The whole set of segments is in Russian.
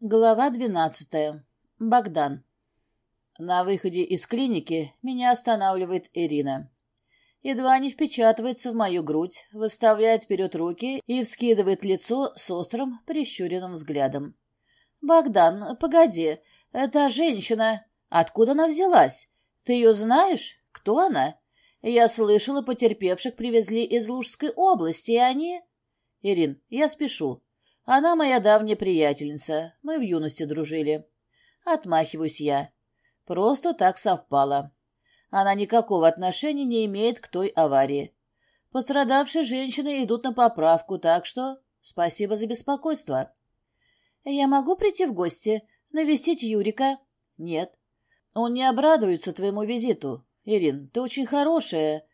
Глава двенадцатая. Богдан. На выходе из клиники меня останавливает Ирина. Едва не впечатывается в мою грудь, выставляет вперед руки и вскидывает лицо с острым, прищуренным взглядом. «Богдан, погоди, эта женщина... Откуда она взялась? Ты ее знаешь? Кто она? Я слышала, потерпевших привезли из Лужской области, и они...» «Ирин, я спешу. Она моя давняя приятельница. Мы в юности дружили. Отмахиваюсь я. Просто так совпало. Она никакого отношения не имеет к той аварии. Пострадавшие женщины идут на поправку, так что спасибо за беспокойство. Я могу прийти в гости, навестить Юрика? Нет. Он не обрадуется твоему визиту. Ирин, ты очень хорошая.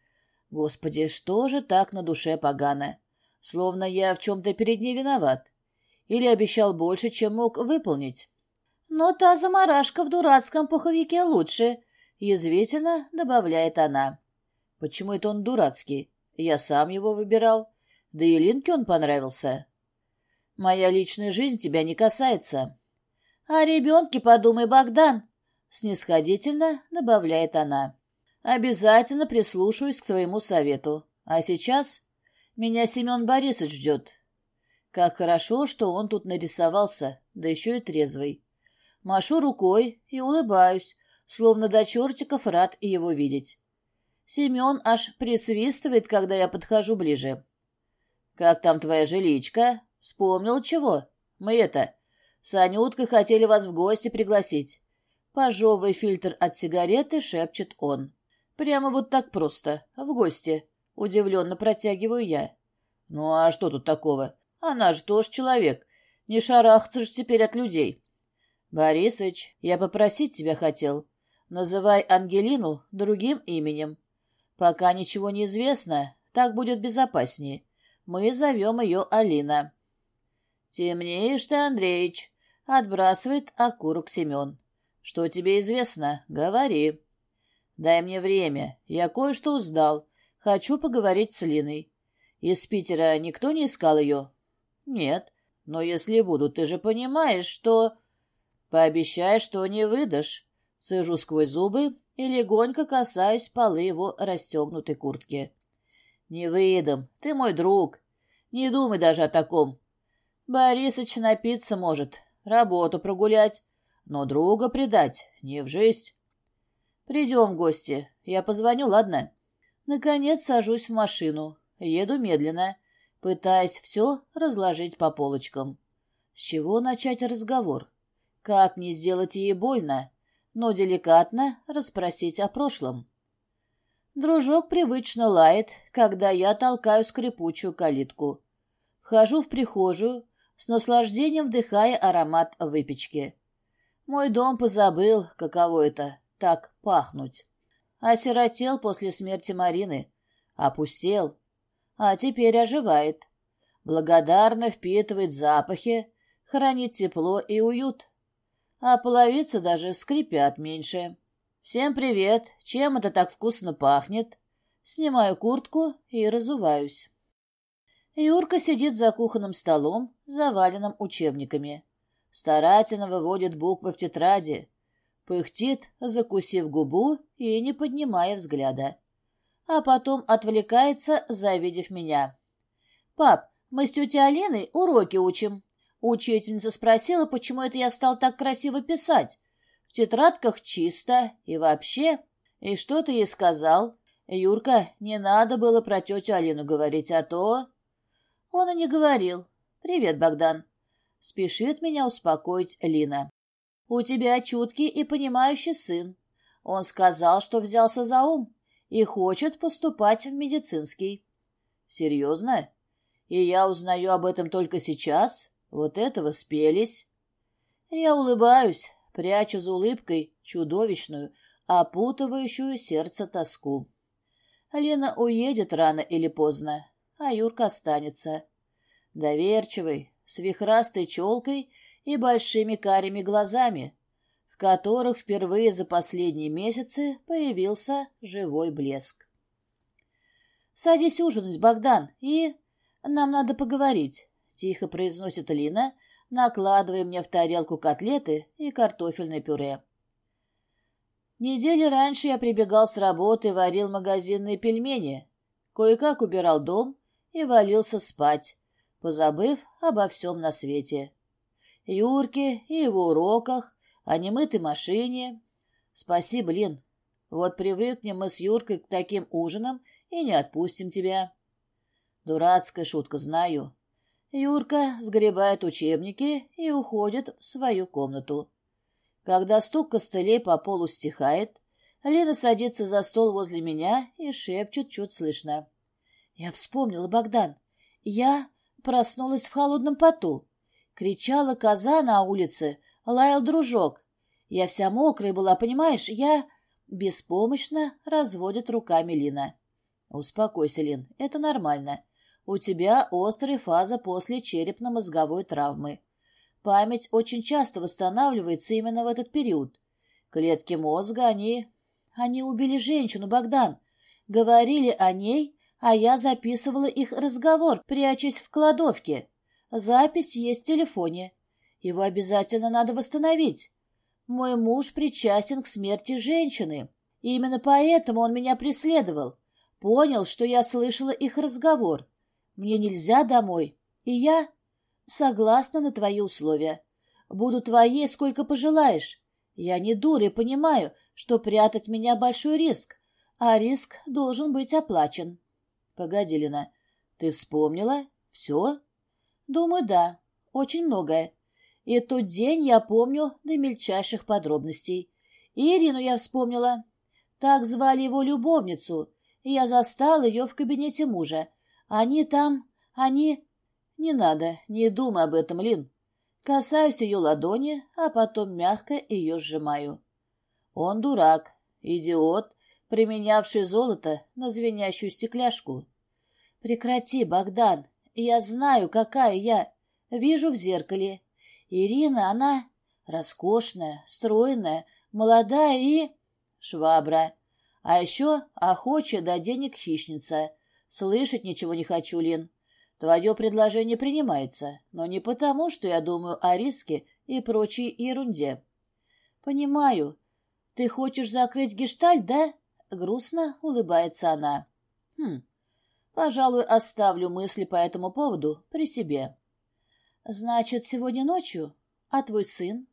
Господи, что же так на душе погано? Словно я в чем-то перед ней виноват. Или обещал больше, чем мог выполнить. Но та заморашка в дурацком пуховике лучше, язвительно добавляет она. Почему это он дурацкий? Я сам его выбирал. Да и Линке он понравился. Моя личная жизнь тебя не касается. О ребенке подумай, Богдан, снисходительно добавляет она. Обязательно прислушаюсь к твоему совету. А сейчас меня Семен Борисович ждет. Как хорошо, что он тут нарисовался, да еще и трезвый. Машу рукой и улыбаюсь, словно до чертиков рад его видеть. Семен аж присвистывает, когда я подхожу ближе. «Как там твоя жиличка? Вспомнил чего? Мы это, с Анюткой хотели вас в гости пригласить». Пожевывая фильтр от сигареты, шепчет он. «Прямо вот так просто, в гости». Удивленно протягиваю я. Ну а что тут такого? Она же тоже человек. Не шарахаться же теперь от людей. Борисыч, я попросить тебя хотел. Называй Ангелину другим именем. Пока ничего не известно, так будет безопаснее. Мы зовем ее Алина. Темнеешь ты, Андреич. Отбрасывает окурок Семен. Что тебе известно? Говори. Дай мне время. Я кое-что узнал. Хочу поговорить с Линой. Из Питера никто не искал ее? Нет. Но если буду, ты же понимаешь, что... Пообещай, что не выдашь. Сажу сквозь зубы и легонько касаюсь полы его расстегнутой куртки. Не выдам. Ты мой друг. Не думай даже о таком. Борисыч напиться может, работу прогулять, но друга предать не в жизнь. Придем в гости. Я позвоню, ладно? Наконец сажусь в машину. Еду медленно, пытаясь все разложить по полочкам. С чего начать разговор? Как не сделать ей больно, но деликатно расспросить о прошлом? Дружок привычно лает, когда я толкаю скрипучую калитку. Вхожу в прихожую, с наслаждением вдыхая аромат выпечки. Мой дом позабыл, каково это — так пахнуть. Осиротел после смерти Марины. Опустел. А теперь оживает. Благодарно впитывает запахи, хранит тепло и уют. А половицы даже скрипят меньше. «Всем привет! Чем это так вкусно пахнет?» Снимаю куртку и разуваюсь. Юрка сидит за кухонным столом, заваленным учебниками. Старательно выводит буквы в тетради, Пыхтит, закусив губу и не поднимая взгляда. А потом отвлекается, завидев меня. «Пап, мы с тетей Аленой уроки учим». Учительница спросила, почему это я стал так красиво писать. В тетрадках чисто и вообще. И что ты ей сказал? Юрка, не надо было про тетю Алину говорить, а то... Он и не говорил. «Привет, Богдан». Спешит меня успокоить Лина. У тебя чуткий и понимающий сын. Он сказал, что взялся за ум и хочет поступать в медицинский. Серьезно? И я узнаю об этом только сейчас? Вот этого спелись. Я улыбаюсь, прячу за улыбкой чудовищную, опутывающую сердце тоску. Лена уедет рано или поздно, а Юрка останется. Доверчивый, с вихрастой челкой и большими карими глазами, в которых впервые за последние месяцы появился живой блеск. «Садись ужинать, Богдан, и... Нам надо поговорить», — тихо произносит Лина, накладывая мне в тарелку котлеты и картофельное пюре. Недели раньше я прибегал с работы варил магазинные пельмени, кое-как убирал дом и валился спать, позабыв обо всем на свете. Юрке и его уроках, о немытой машине. Спасибо, Лин. Вот привыкнем мы с Юркой к таким ужинам и не отпустим тебя. Дурацкая шутка, знаю. Юрка сгребает учебники и уходит в свою комнату. Когда стук костылей по полу стихает, Лена садится за стол возле меня и шепчет чуть слышно. Я вспомнила, Богдан. Я проснулась в холодном поту. Кричала коза на улице, лаял дружок. Я вся мокрая была, понимаешь? Я... Беспомощно разводит руками Лина. Успокойся, Лин, это нормально. У тебя острая фаза после черепно-мозговой травмы. Память очень часто восстанавливается именно в этот период. Клетки мозга, они... Они убили женщину, Богдан. Говорили о ней, а я записывала их разговор, прячась в кладовке. Запись есть в телефоне. Его обязательно надо восстановить. Мой муж причастен к смерти женщины. И именно поэтому он меня преследовал. Понял, что я слышала их разговор. Мне нельзя домой. И я согласна на твои условия. Буду твоей, сколько пожелаешь. Я не дура и понимаю, что прятать меня большой риск, а риск должен быть оплачен. Погоди, Лена, ты вспомнила? Все? Думаю, да. Очень многое. И тот день я помню до мельчайших подробностей. Ирину я вспомнила. Так звали его любовницу, и я застал ее в кабинете мужа. Они там... Они... Не надо, не думай об этом, Лин. Касаюсь ее ладони, а потом мягко ее сжимаю. Он дурак, идиот, применявший золото на звенящую стекляшку. Прекрати, Богдан, я знаю, какая я. Вижу в зеркале. Ирина, она роскошная, стройная, молодая и... Швабра. А еще охочая до денег хищница. Слышать ничего не хочу, Лин. Твое предложение принимается, но не потому, что я думаю о риске и прочей ерунде. Понимаю. Ты хочешь закрыть гештальт, да? Грустно улыбается она. Хм, пожалуй, оставлю мысли по этому поводу при себе. Значит, сегодня ночью? А твой сын?